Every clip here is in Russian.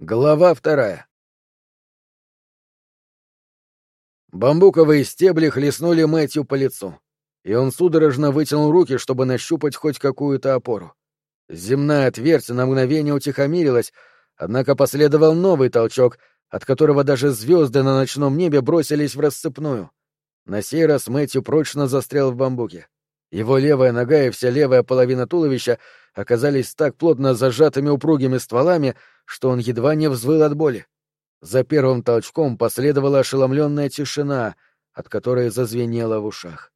Глава вторая. Бамбуковые стебли хлестнули Мэтью по лицу, и он судорожно вытянул руки, чтобы нащупать хоть какую-то опору. Земная твердь на мгновение утихомирилась, однако последовал новый толчок, от которого даже звезды на ночном небе бросились в рассыпную. На сей раз Мэтью прочно застрял в бамбуке. Его левая нога и вся левая половина туловища оказались так плотно зажатыми упругими стволами, что он едва не взвыл от боли. За первым толчком последовала ошеломленная тишина, от которой зазвенело в ушах.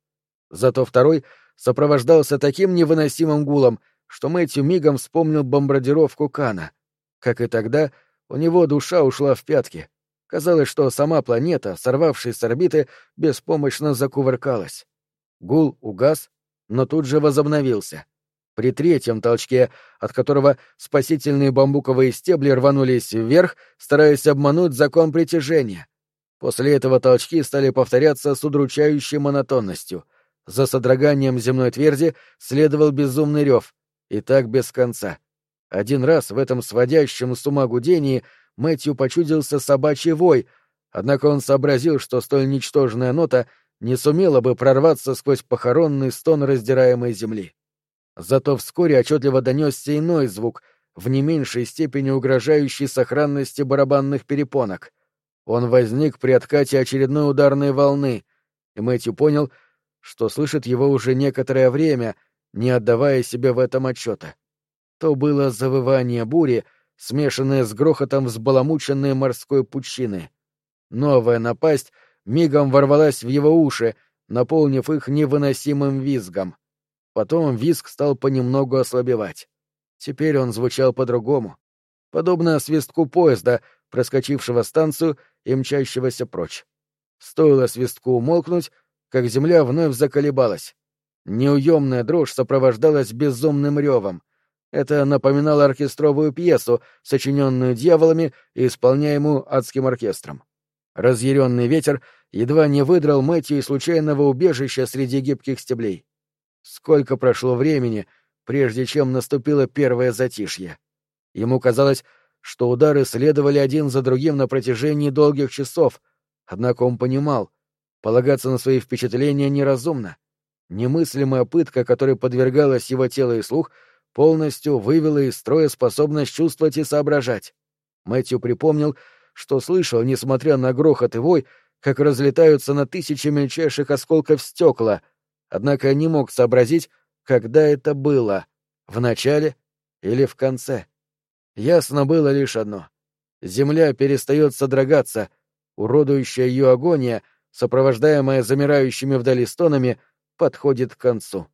Зато второй сопровождался таким невыносимым гулом, что Мэтью мигом вспомнил бомбардировку Кана. Как и тогда, у него душа ушла в пятки. Казалось, что сама планета, сорвавшись с орбиты, беспомощно закувыркалась. Гул угас, но тут же возобновился. При третьем толчке, от которого спасительные бамбуковые стебли рванулись вверх, стараясь обмануть закон притяжения. После этого толчки стали повторяться с удручающей монотонностью. За содроганием земной тверди следовал безумный рев, и так без конца. Один раз в этом сводящем с ума гудении Мэтью почудился собачий вой, однако он сообразил, что столь ничтожная нота не сумела бы прорваться сквозь похоронный стон раздираемой земли. Зато вскоре отчетливо донесся иной звук, в не меньшей степени угрожающий сохранности барабанных перепонок. Он возник при откате очередной ударной волны, и Мэтью понял, что слышит его уже некоторое время, не отдавая себе в этом отчета. То было завывание бури, смешанное с грохотом взбаламученной морской пучины. Новая напасть мигом ворвалась в его уши, наполнив их невыносимым визгом. Потом визг стал понемногу ослабевать. Теперь он звучал по-другому, подобно свистку поезда, проскочившего станцию и мчащегося прочь. Стоило свистку умолкнуть, как земля вновь заколебалась. Неуемная дрожь сопровождалась безумным ревом. Это напоминало оркестровую пьесу, сочиненную дьяволами и исполняемую адским оркестром. Разъяренный ветер едва не выдрал Мэтью из случайного убежища среди гибких стеблей. Сколько прошло времени, прежде чем наступило первое затишье. Ему казалось, что удары следовали один за другим на протяжении долгих часов, однако он понимал, полагаться на свои впечатления неразумно. Немыслимая пытка, которой подвергалось его тело и слух, полностью вывела из строя способность чувствовать и соображать. Мэтью припомнил, что слышал, несмотря на грохот и вой, как разлетаются на тысячи мельчайших осколков стекла — однако не мог сообразить, когда это было — в начале или в конце. Ясно было лишь одно. Земля перестает содрогаться, уродующая ее агония, сопровождаемая замирающими вдали стонами, подходит к концу.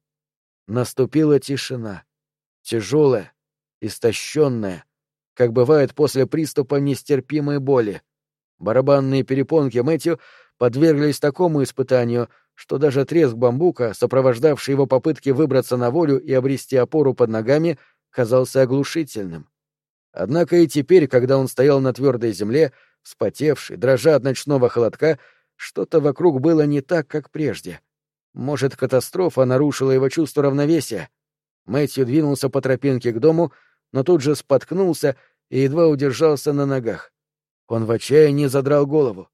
Наступила тишина. Тяжелая, истощенная, как бывает после приступа нестерпимой боли. Барабанные перепонки Мэтью подверглись такому испытанию, что даже треск бамбука, сопровождавший его попытки выбраться на волю и обрести опору под ногами, казался оглушительным. Однако и теперь, когда он стоял на твердой земле, вспотевший, дрожа от ночного холодка, что-то вокруг было не так, как прежде. Может, катастрофа нарушила его чувство равновесия? Мэтью двинулся по тропинке к дому, но тут же споткнулся и едва удержался на ногах. Он в отчаянии задрал голову.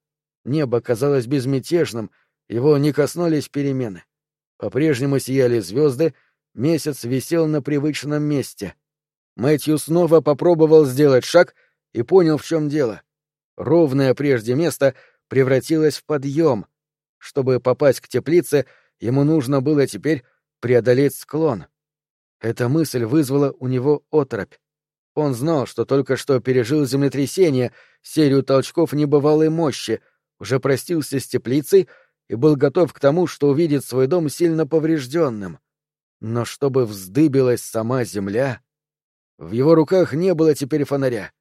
Небо казалось безмятежным — его не коснулись перемены. По-прежнему сияли звезды, месяц висел на привычном месте. Мэтью снова попробовал сделать шаг и понял, в чем дело. Ровное прежде место превратилось в подъем. Чтобы попасть к теплице, ему нужно было теперь преодолеть склон. Эта мысль вызвала у него оторопь. Он знал, что только что пережил землетрясение, серию толчков небывалой мощи, уже простился с теплицей — и был готов к тому, что увидит свой дом сильно поврежденным. Но чтобы вздыбилась сама земля... В его руках не было теперь фонаря.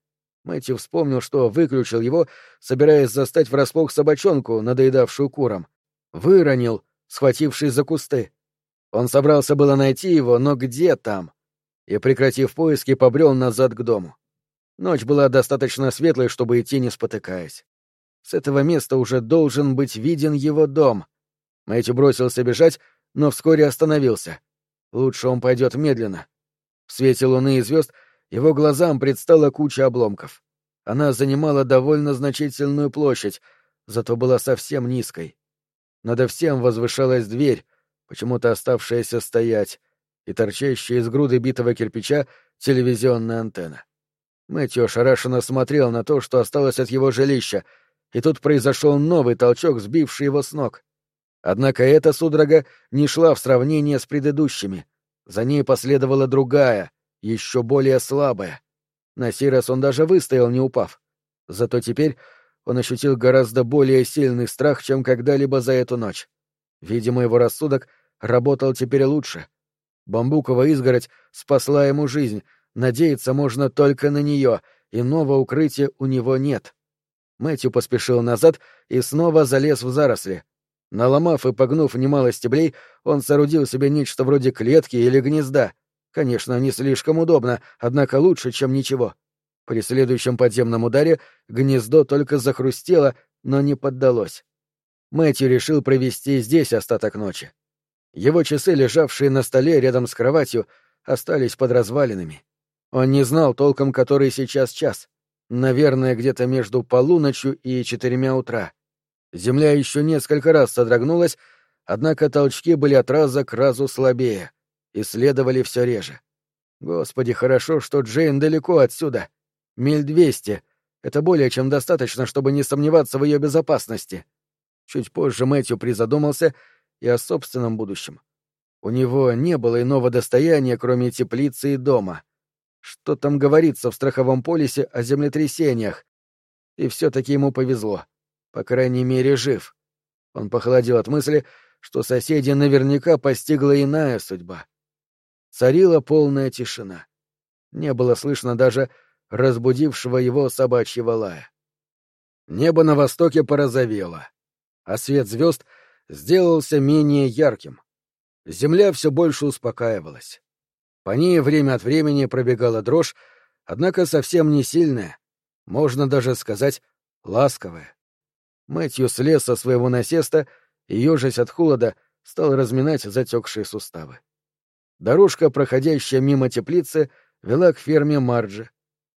Мэтью вспомнил, что выключил его, собираясь застать врасплох собачонку, надоедавшую куром. Выронил, схватившись за кусты. Он собрался было найти его, но где там? И, прекратив поиски, побрел назад к дому. Ночь была достаточно светлой, чтобы идти, не спотыкаясь. С этого места уже должен быть виден его дом. Мэтью бросился бежать, но вскоре остановился. Лучше он пойдет медленно. В свете луны и звезд его глазам предстала куча обломков. Она занимала довольно значительную площадь, зато была совсем низкой. Над всем возвышалась дверь, почему-то оставшаяся стоять, и торчащая из груды битого кирпича телевизионная антенна. Мэтью ошарашенно смотрел на то, что осталось от его жилища, и тут произошел новый толчок, сбивший его с ног. Однако эта судорога не шла в сравнение с предыдущими. За ней последовала другая, еще более слабая. На сей раз он даже выстоял, не упав. Зато теперь он ощутил гораздо более сильный страх, чем когда-либо за эту ночь. Видимо, его рассудок работал теперь лучше. Бамбуковая изгородь спасла ему жизнь, надеяться можно только на нее, иного укрытия у него нет. Мэтью поспешил назад и снова залез в заросли. Наломав и погнув немало стеблей, он соорудил себе нечто вроде клетки или гнезда. Конечно, не слишком удобно, однако лучше, чем ничего. При следующем подземном ударе гнездо только захрустело, но не поддалось. Мэтью решил провести здесь остаток ночи. Его часы, лежавшие на столе рядом с кроватью, остались под развалинами. Он не знал толком, который сейчас час. Наверное, где-то между полуночью и четырьмя утра. Земля еще несколько раз содрогнулась, однако толчки были от раза к разу слабее и следовали все реже. Господи, хорошо, что Джейн далеко отсюда. Миль двести. Это более чем достаточно, чтобы не сомневаться в ее безопасности. Чуть позже Мэтью призадумался и о собственном будущем. У него не было иного достояния, кроме теплицы и дома. Что там говорится в страховом полисе о землетрясениях? И все-таки ему повезло. По крайней мере, жив. Он похолодел от мысли, что соседи наверняка постигла иная судьба. Царила полная тишина. Не было слышно даже разбудившего его собачьего лая. Небо на востоке порозовело, а свет звезд сделался менее ярким. Земля все больше успокаивалась. По ней время от времени пробегала дрожь, однако совсем не сильная, можно даже сказать, ласковая. Мэтью слез со своего насеста и, ежась от холода, стал разминать затекшие суставы. Дорожка, проходящая мимо теплицы, вела к ферме Марджи.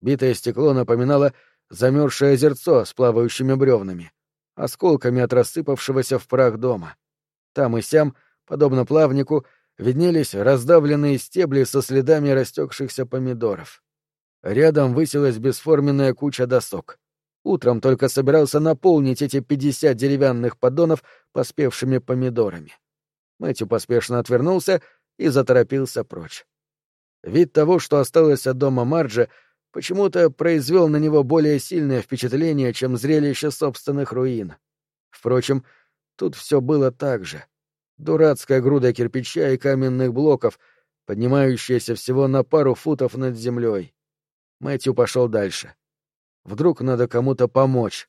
Битое стекло напоминало замерзшее озерцо с плавающими бревнами, осколками от рассыпавшегося в прах дома. Там и сям, подобно плавнику, виднелись раздавленные стебли со следами растекшихся помидоров. Рядом высилась бесформенная куча досок. Утром только собирался наполнить эти пятьдесят деревянных поддонов поспевшими помидорами. Мэтью поспешно отвернулся и заторопился прочь. Вид того, что осталось от дома Марджа, почему-то произвел на него более сильное впечатление, чем зрелище собственных руин. Впрочем, тут все было так же. Дурацкая груда кирпича и каменных блоков, поднимающаяся всего на пару футов над землей. Мэтью пошел дальше. Вдруг надо кому-то помочь,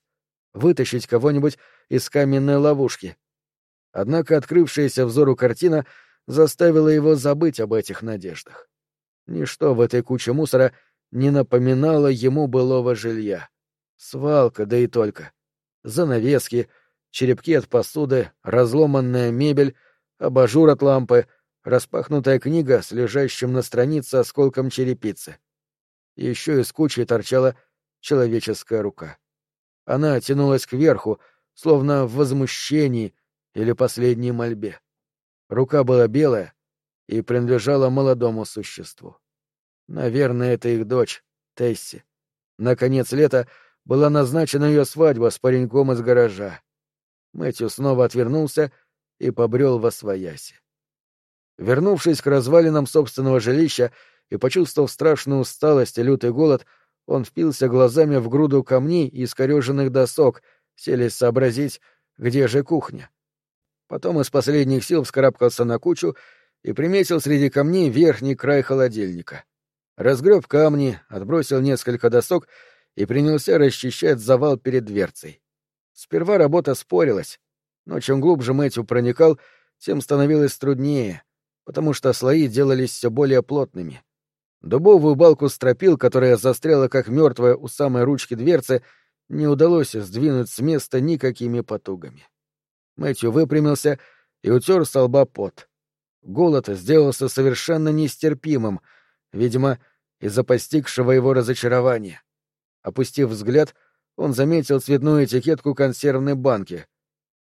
вытащить кого-нибудь из каменной ловушки. Однако открывшаяся взору картина заставила его забыть об этих надеждах. Ничто в этой куче мусора не напоминало ему былого жилья. Свалка, да и только. Занавески, черепки от посуды, разломанная мебель, абажур от лампы, распахнутая книга с лежащим на странице осколком черепицы. Еще из кучи торчала человеческая рука. Она тянулась кверху, словно в возмущении или последней мольбе. Рука была белая и принадлежала молодому существу. Наверное, это их дочь, Тесси. На конец лета была назначена ее свадьба с пареньком из гаража. Мэтью снова отвернулся и побрел во свояси. Вернувшись к развалинам собственного жилища и почувствовав страшную усталость и лютый голод, он впился глазами в груду камней и искореженных досок, селись сообразить, где же кухня. Потом из последних сил вскарабкался на кучу и приметил среди камней верхний край холодильника. Разгреб камни, отбросил несколько досок и принялся расчищать завал перед дверцей. Сперва работа спорилась, но чем глубже Мэтью проникал, тем становилось труднее, потому что слои делались все более плотными. Дубовую балку стропил, которая застряла как мертвая у самой ручки дверцы, не удалось сдвинуть с места никакими потугами. Мэтью выпрямился и утер с лба пот. Голод сделался совершенно нестерпимым, видимо, из-за постигшего его разочарования. Опустив взгляд, он заметил цветную этикетку консервной банки.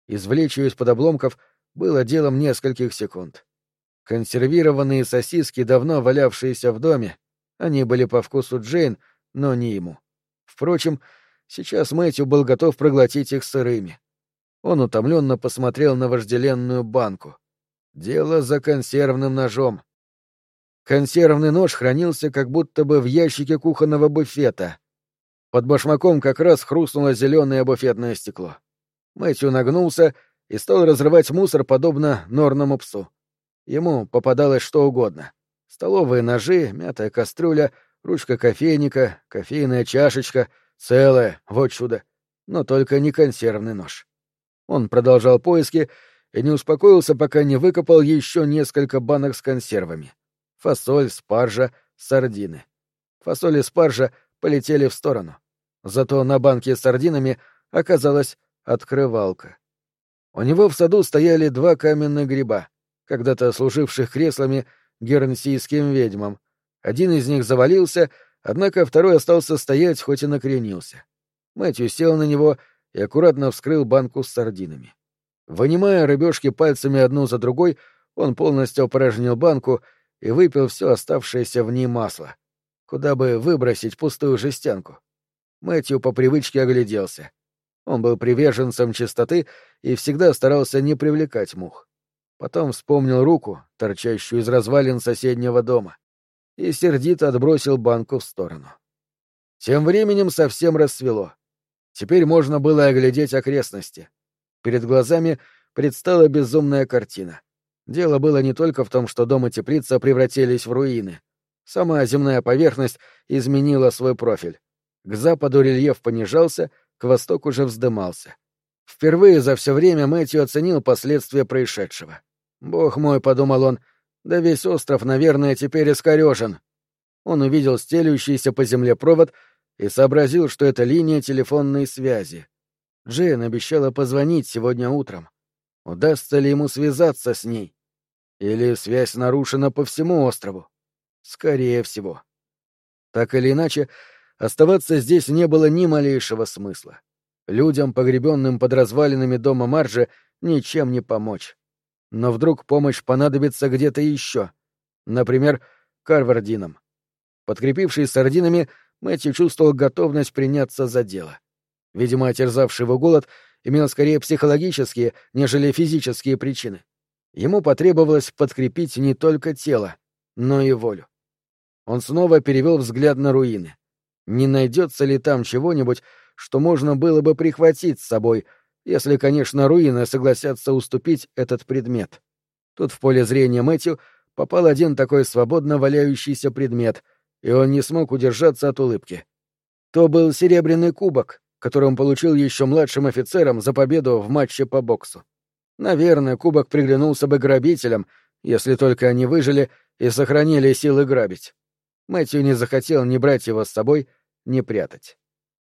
Извлечь ее из-под обломков было делом нескольких секунд. Консервированные сосиски, давно валявшиеся в доме, они были по вкусу Джейн, но не ему. Впрочем, сейчас Мэтью был готов проглотить их сырыми. Он утомленно посмотрел на вожделенную банку. Дело за консервным ножом. Консервный нож хранился как будто бы в ящике кухонного буфета. Под башмаком как раз хрустнуло зеленое буфетное стекло. Мэтью нагнулся и стал разрывать мусор, подобно норному псу. Ему попадалось что угодно. Столовые ножи, мятая кастрюля, ручка кофейника, кофейная чашечка, целая, вот чудо. Но только не консервный нож. Он продолжал поиски и не успокоился, пока не выкопал еще несколько банок с консервами. Фасоль, спаржа, сардины. Фасоль и спаржа полетели в сторону. Зато на банке с сардинами оказалась открывалка. У него в саду стояли два каменных гриба, когда-то служивших креслами гернсийским ведьмам. Один из них завалился, однако второй остался стоять, хоть и накренился. Мэтью сел на него и аккуратно вскрыл банку с сардинами. Вынимая рыбешки пальцами одну за другой, он полностью опорожнил банку и выпил все оставшееся в ней масло. Куда бы выбросить пустую жестянку? Мэтью по привычке огляделся. Он был приверженцем чистоты и всегда старался не привлекать мух. Потом вспомнил руку, торчащую из развалин соседнего дома, и сердито отбросил банку в сторону. Тем временем совсем рассвело. Теперь можно было оглядеть окрестности. Перед глазами предстала безумная картина. Дело было не только в том, что дом и теплица превратились в руины. Сама земная поверхность изменила свой профиль. К западу рельеф понижался, к востоку уже вздымался. Впервые за все время Мэтью оценил последствия происшедшего. «Бог мой», — подумал он, — «да весь остров, наверное, теперь искорежен». Он увидел стелющийся по земле провод и сообразил, что это линия телефонной связи. Джейн обещала позвонить сегодня утром. Удастся ли ему связаться с ней? Или связь нарушена по всему острову? Скорее всего. Так или иначе, оставаться здесь не было ни малейшего смысла. Людям, погребенным под развалинами дома Маржи, ничем не помочь. Но вдруг помощь понадобится где-то еще. Например, Карвардинам. Подкрепившись сардинами, Мэтью чувствовал готовность приняться за дело. Видимо, отерзавший его голод имел скорее психологические, нежели физические причины. Ему потребовалось подкрепить не только тело, но и волю. Он снова перевел взгляд на руины. Не найдется ли там чего-нибудь, что можно было бы прихватить с собой, если, конечно, руины согласятся уступить этот предмет? Тут в поле зрения Мэтью попал один такой свободно валяющийся предмет, и он не смог удержаться от улыбки. То был серебряный кубок, который он получил еще младшим офицером за победу в матче по боксу. Наверное, кубок приглянулся бы грабителям, если только они выжили и сохранили силы грабить. Мэтью не захотел ни брать его с собой, ни прятать.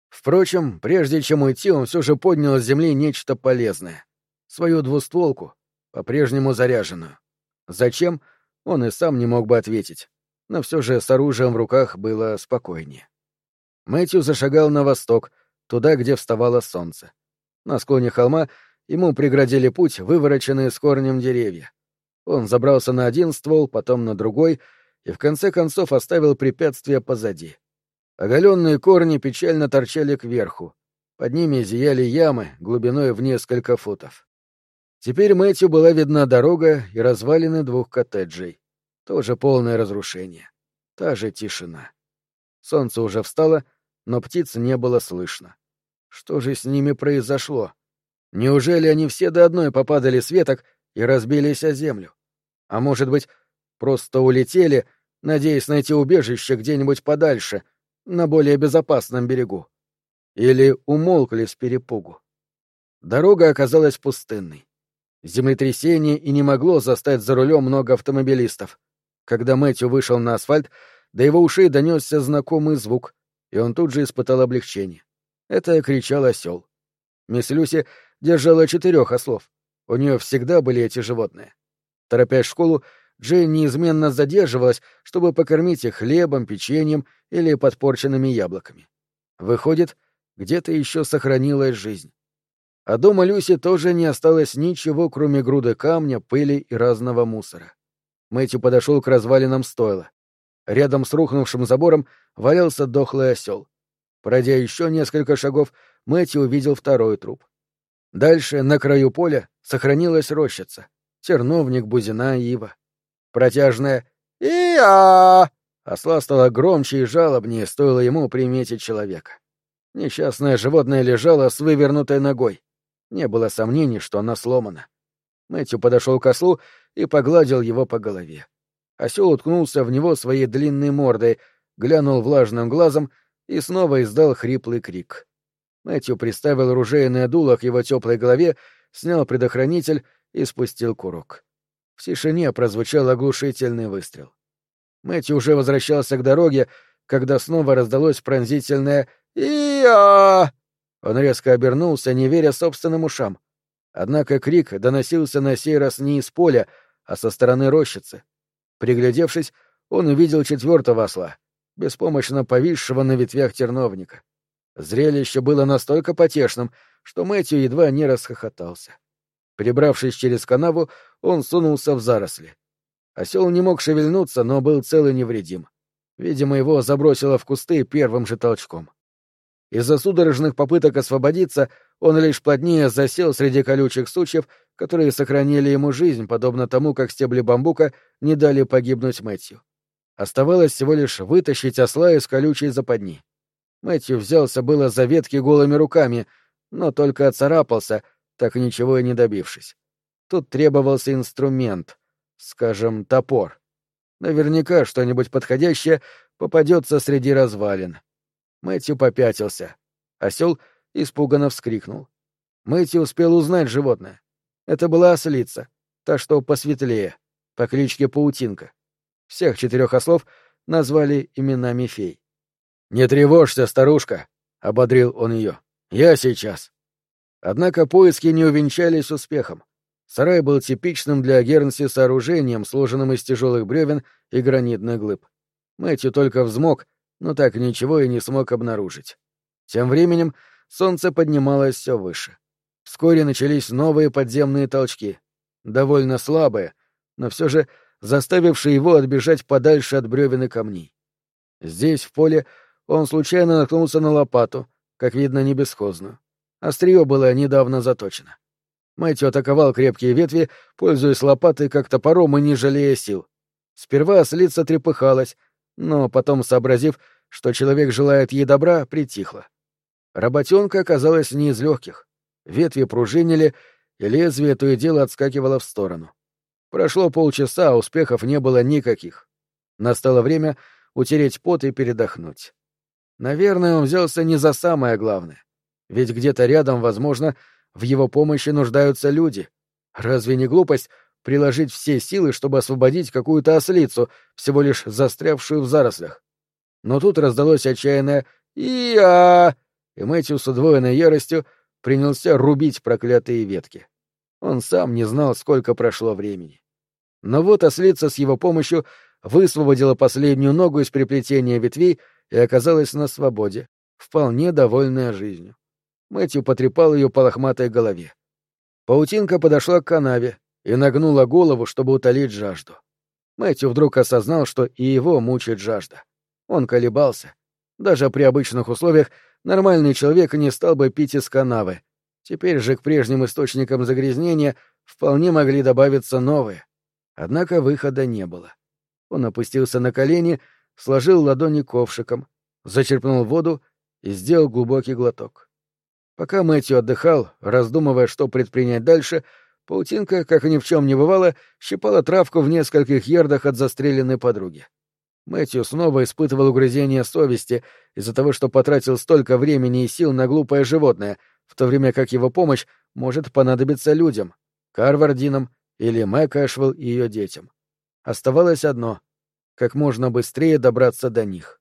Впрочем, прежде чем уйти, он все же поднял с земли нечто полезное. Свою двустволку, по-прежнему заряженную. Зачем, он и сам не мог бы ответить, но все же с оружием в руках было спокойнее. Мэтью зашагал на восток — туда, где вставало солнце. На склоне холма ему преградили путь вывороченные с корнем деревья. Он забрался на один ствол, потом на другой, и в конце концов оставил препятствие позади. Оголенные корни печально торчали кверху. Под ними зияли ямы глубиной в несколько футов. Теперь Мэтью была видна дорога и развалины двух коттеджей. Тоже полное разрушение. Та же тишина. Солнце уже встало, но птиц не было слышно. Что же с ними произошло? Неужели они все до одной попадали с веток и разбились о землю? А может быть, просто улетели, надеясь найти убежище где-нибудь подальше, на более безопасном берегу? Или умолкли с перепугу? Дорога оказалась пустынной. Землетрясение и не могло застать за рулем много автомобилистов. Когда Мэтью вышел на асфальт, до его ушей донесся знакомый звук, и он тут же испытал облегчение. Это кричал осел. Мисс Люси держала четырех ослов. У нее всегда были эти животные. Торопясь в школу, Джейн неизменно задерживалась, чтобы покормить их хлебом, печеньем или подпорченными яблоками. Выходит, где-то еще сохранилась жизнь. А дома Люси тоже не осталось ничего, кроме груды камня, пыли и разного мусора. Мэтью подошел к развалинам стойла. Рядом с рухнувшим забором валялся дохлый осел. Пройдя еще несколько шагов, Мэтью увидел второй труп. Дальше, на краю поля, сохранилась рощица. Терновник, бузина, ива. Протяжная «И-а!» осла стала громче и жалобнее, стоило ему приметить человека. Несчастное животное лежало с вывернутой ногой. Не было сомнений, что она сломана. Мэтью подошел к ослу и погладил его по голове. Осел уткнулся в него своей длинной мордой, глянул влажным глазом и снова издал хриплый крик. Мэтью приставил ружейное дуло к его теплой голове, снял предохранитель и спустил курок. В тишине прозвучал оглушительный выстрел. Мэтью уже возвращался к дороге, когда снова раздалось пронзительное «И-а!». Он резко обернулся, не веря собственным ушам. Однако крик доносился на сей раз не из поля, а со стороны рощицы. Приглядевшись, он увидел четвертого осла, беспомощно повисшего на ветвях терновника. Зрелище было настолько потешным, что Мэтью едва не расхохотался. Прибравшись через канаву, он сунулся в заросли. Осел не мог шевельнуться, но был цел и невредим. Видимо, его забросило в кусты первым же толчком. Из-за судорожных попыток освободиться он лишь плотнее засел среди колючих сучьев, которые сохранили ему жизнь, подобно тому, как стебли бамбука не дали погибнуть Мэтью. Оставалось всего лишь вытащить осла из колючей западни. Мэтью взялся было за ветки голыми руками, но только оцарапался, так ничего и не добившись. Тут требовался инструмент, скажем, топор. Наверняка что-нибудь подходящее попадется среди развалин. Мэтью попятился. Осел испуганно вскрикнул. Мэтью успел узнать животное. Это была ослица, та, что посветлее, по кличке Паутинка. Всех четырех ослов назвали именами фей. «Не тревожься, старушка», — ободрил он ее. «Я сейчас». Однако поиски не увенчались успехом. Сарай был типичным для Гернси сооружением, сложенным из тяжелых бревен и гранитных глыб. Мэтью только взмок, но так ничего и не смог обнаружить. Тем временем солнце поднималось все выше. Вскоре начались новые подземные толчки, довольно слабые, но все же заставившие его отбежать подальше от бревен и камней. Здесь, в поле, он случайно наткнулся на лопату, как видно, не бесхозную. Острие было недавно заточено. Мэтью атаковал крепкие ветви, пользуясь лопатой как топором и не жалея сил. Сперва ослица трепыхалась, но потом, сообразив, что человек желает ей добра, притихла. Работенка оказалась не из легких. Ветви пружинили, и лезвие то и дело отскакивало в сторону. Прошло полчаса, а успехов не было никаких. Настало время утереть пот и передохнуть. Наверное, он взялся не за самое главное. Ведь где-то рядом, возможно, в его помощи нуждаются люди. Разве не глупость приложить все силы, чтобы освободить какую-то ослицу, всего лишь застрявшую в зарослях? Но тут раздалось отчаянное «И-а!» и Мэтью с удвоенной яростью принялся рубить проклятые ветки. Он сам не знал, сколько прошло времени. Но вот ослица с его помощью высвободила последнюю ногу из приплетения ветвей и оказалась на свободе, вполне довольная жизнью. Мэтью потрепал ее по лохматой голове. Паутинка подошла к канаве и нагнула голову, чтобы утолить жажду. Мэтью вдруг осознал, что и его мучает жажда. Он колебался. Даже при обычных условиях нормальный человек не стал бы пить из канавы. Теперь же к прежним источникам загрязнения вполне могли добавиться новые. Однако выхода не было. Он опустился на колени, сложил ладони ковшиком, зачерпнул воду и сделал глубокий глоток. Пока Мэтью отдыхал, раздумывая, что предпринять дальше, паутинка, как ни в чем не бывало, щипала травку в нескольких ярдах от застреленной подруги. Мэтью снова испытывал угрызение совести из-за того, что потратил столько времени и сил на глупое животное, в то время как его помощь может понадобиться людям — Карвардинам или Мэг Эшвелл и ее детям. Оставалось одно — как можно быстрее добраться до них.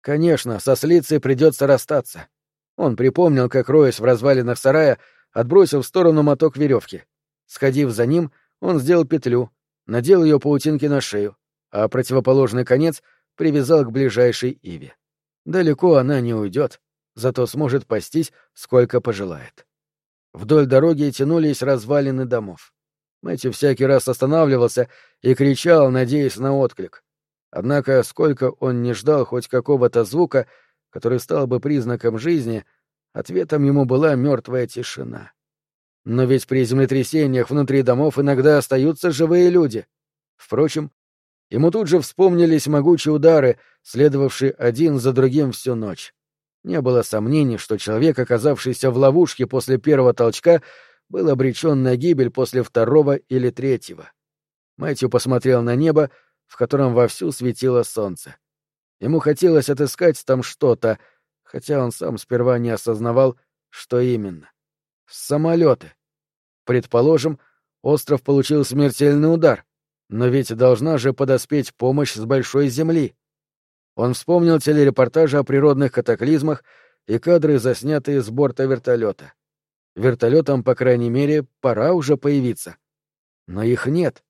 Конечно, со Слицей придется расстаться. Он припомнил, как, роясь в развалинах сарая, отбросил в сторону моток веревки. Сходив за ним, он сделал петлю, надел ее паутинки на шею, а противоположный конец привязал к ближайшей иве. Далеко она не уйдет. зато сможет пастись, сколько пожелает. Вдоль дороги тянулись развалины домов. Мэтью всякий раз останавливался и кричал, надеясь на отклик. Однако, сколько он не ждал хоть какого-то звука, который стал бы признаком жизни, ответом ему была мертвая тишина. Но ведь при землетрясениях внутри домов иногда остаются живые люди. Впрочем, ему тут же вспомнились могучие удары, следовавшие один за другим всю ночь. Не было сомнений, что человек, оказавшийся в ловушке после первого толчка, был обречен на гибель после второго или третьего. Мэтью посмотрел на небо, в котором вовсю светило солнце. Ему хотелось отыскать там что-то, хотя он сам сперва не осознавал, что именно. Самолеты. Предположим, остров получил смертельный удар, но ведь должна же подоспеть помощь с большой земли. Он вспомнил телерепортажи о природных катаклизмах и кадры, заснятые с борта вертолета. Вертолетам, по крайней мере, пора уже появиться. Но их нет.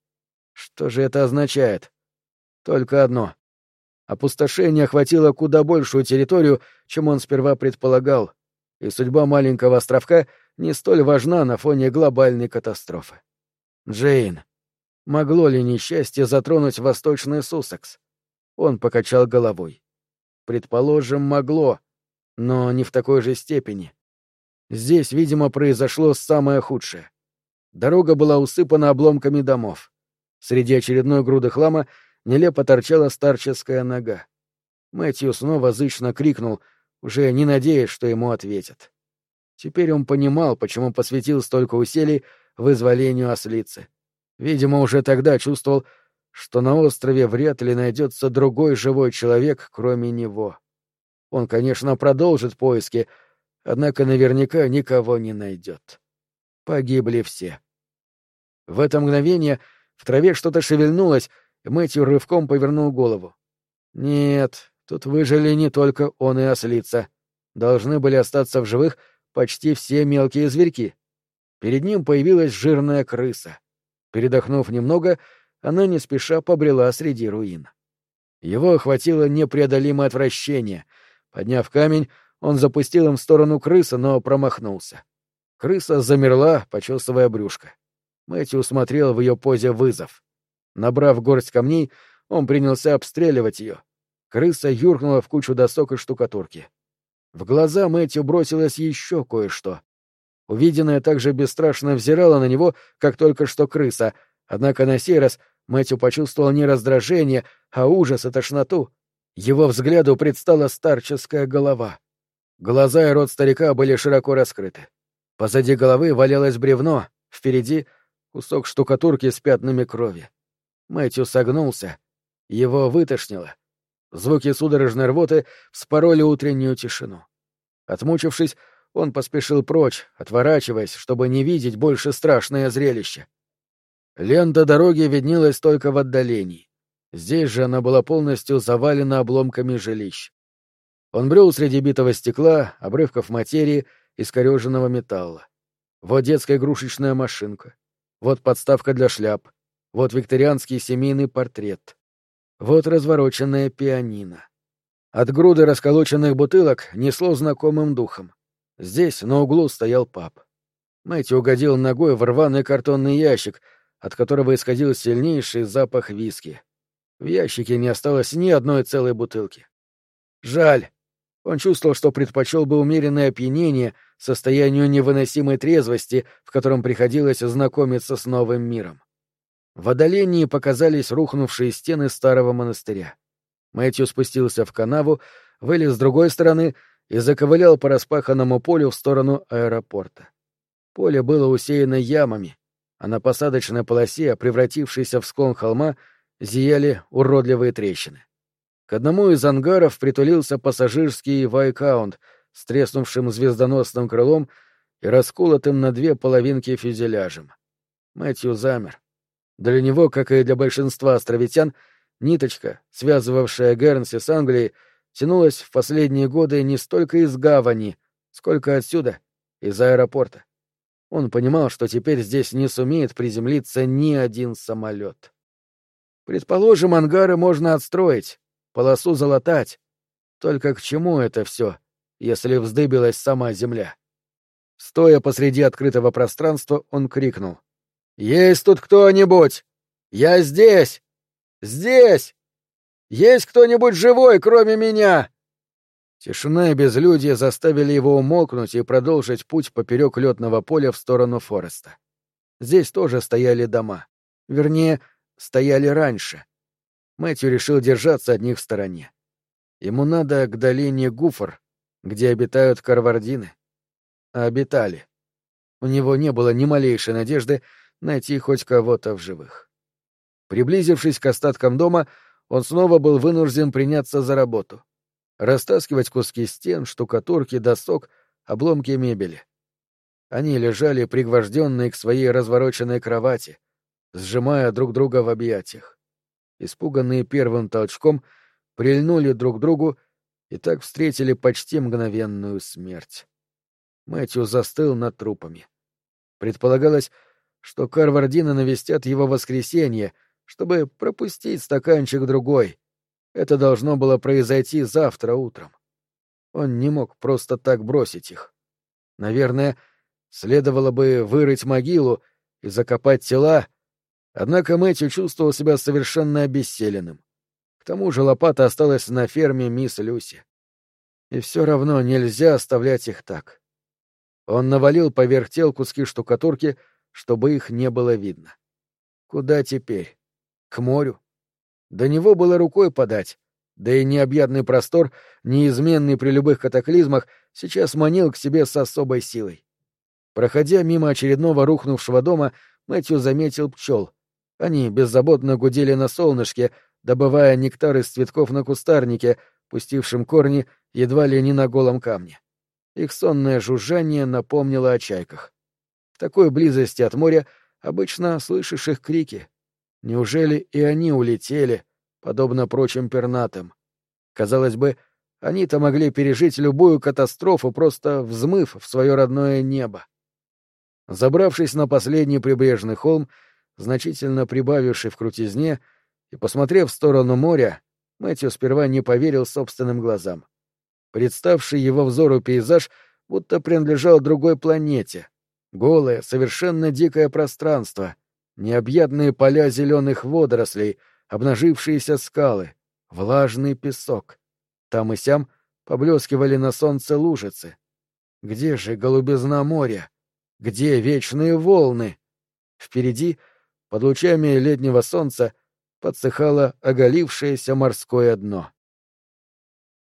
Что же это означает? Только одно. Опустошение охватило куда большую территорию, чем он сперва предполагал, и судьба маленького островка не столь важна на фоне глобальной катастрофы. Джейн. Могло ли несчастье затронуть восточный Суссекс? Он покачал головой. Предположим, могло, но не в такой же степени. Здесь, видимо, произошло самое худшее. Дорога была усыпана обломками домов. Среди очередной груды хлама нелепо торчала старческая нога. Мэтью снова зычно крикнул, уже не надеясь, что ему ответят. Теперь он понимал, почему посвятил столько усилий вызволению ослицы. Видимо, уже тогда чувствовал, что на острове вряд ли найдется другой живой человек, кроме него. Он, конечно, продолжит поиски, однако наверняка никого не найдет. Погибли все. В это мгновение в траве что-то шевельнулось, и Мэтью рывком повернул голову. Нет, тут выжили не только он и ослица. Должны были остаться в живых почти все мелкие зверьки. Перед ним появилась жирная крыса. Передохнув немного, она не спеша побрела среди руин. Его охватило непреодолимое отвращение. Подняв камень, он запустил им в сторону крысы, но промахнулся. Крыса замерла, почесывая брюшко. Мэтью смотрел в ее позе вызов. Набрав горсть камней, он принялся обстреливать ее. Крыса юркнула в кучу досок и штукатурки. В глаза Мэтью бросилось еще кое-что. Увиденное также бесстрашно взирало на него, как только что крыса, однако на сей раз Мэтью почувствовал не раздражение, а ужас и тошноту. Его взгляду предстала старческая голова. Глаза и рот старика были широко раскрыты. Позади головы валялось бревно, впереди — кусок штукатурки с пятнами крови. Мэтью согнулся. Его вытошнило. Звуки судорожной рвоты вспороли утреннюю тишину. Отмучившись, он поспешил прочь, отворачиваясь, чтобы не видеть больше страшное зрелище. Лента дороги виднелась только в отдалении. Здесь же она была полностью завалена обломками жилищ. Он брел среди битого стекла, обрывков материи, искореженного металла. Вот детская игрушечная машинка. Вот подставка для шляп. Вот викторианский семейный портрет. Вот развороченная пианино. От груды расколоченных бутылок несло знакомым духом. Здесь на углу стоял пап. Мэтью угодил ногой в рваный картонный ящик — от которого исходил сильнейший запах виски. В ящике не осталось ни одной целой бутылки. Жаль. Он чувствовал, что предпочел бы умеренное опьянение состоянию невыносимой трезвости, в котором приходилось знакомиться с новым миром. В отдалении показались рухнувшие стены старого монастыря. Мэтью спустился в канаву, вылез с другой стороны и заковылял по распаханному полю в сторону аэропорта. Поле было усеяно ямами, а на посадочной полосе, превратившейся в склон холма, зияли уродливые трещины. К одному из ангаров притулился пассажирский вайкаунт с треснувшим звездоносным крылом и расколотым на две половинки фюзеляжем. Мэтью замер. Для него, как и для большинства островитян, ниточка, связывавшая Гернси с Англией, тянулась в последние годы не столько из гавани, сколько отсюда, из аэропорта. Он понимал, что теперь здесь не сумеет приземлиться ни один самолет. Предположим, ангары можно отстроить, полосу залатать. Только к чему это все, если вздыбилась сама земля. Стоя посреди открытого пространства, он крикнул. «Есть тут кто-нибудь? Я здесь! Здесь! Есть кто-нибудь живой, кроме меня?» Тишина и безлюдье заставили его умолкнуть и продолжить путь поперек летного поля в сторону Фореста. Здесь тоже стояли дома. Вернее, стояли раньше. Мэтью решил держаться от них в стороне. Ему надо к долине Гуфор, где обитают карвардины. А обитали. У него не было ни малейшей надежды найти хоть кого-то в живых. Приблизившись к остаткам дома, он снова был вынужден приняться за работу. Растаскивать куски стен, штукатурки, досок, обломки мебели. Они лежали пригвожденные к своей развороченной кровати, сжимая друг друга в объятиях. Испуганные первым толчком, прильнули друг к другу и так встретили почти мгновенную смерть. Мэтью застыл над трупами. Предполагалось, что Карвардина навестят его воскресенье, чтобы пропустить стаканчик другой. Это должно было произойти завтра утром. Он не мог просто так бросить их. Наверное, следовало бы вырыть могилу и закопать тела, однако Мэтью чувствовал себя совершенно обессиленным. К тому же лопата осталась на ферме мисс Люси. И все равно нельзя оставлять их так. Он навалил поверх тел куски штукатурки, чтобы их не было видно. Куда теперь? К морю? До него было рукой подать, да и необъятный простор, неизменный при любых катаклизмах, сейчас манил к себе с особой силой. Проходя мимо очередного рухнувшего дома, Мэтью заметил пчел. Они беззаботно гудели на солнышке, добывая нектар из цветков на кустарнике, пустившим корни едва ли не на голом камне. Их сонное жужжание напомнило о чайках. В такой близости от моря обычно слышишь их крики. Неужели и они улетели, подобно прочим пернатым? Казалось бы, они-то могли пережить любую катастрофу, просто взмыв в свое родное небо. Забравшись на последний прибрежный холм, значительно прибавивший в крутизне, и посмотрев в сторону моря, Мэтью сперва не поверил собственным глазам. Представший его взору пейзаж будто принадлежал другой планете. Голое, совершенно дикое пространство, необъятные поля зеленых водорослей, обнажившиеся скалы, влажный песок. Там и сям поблескивали на солнце лужицы. Где же голубизна моря? Где вечные волны? Впереди, под лучами летнего солнца, подсыхало оголившееся морское дно.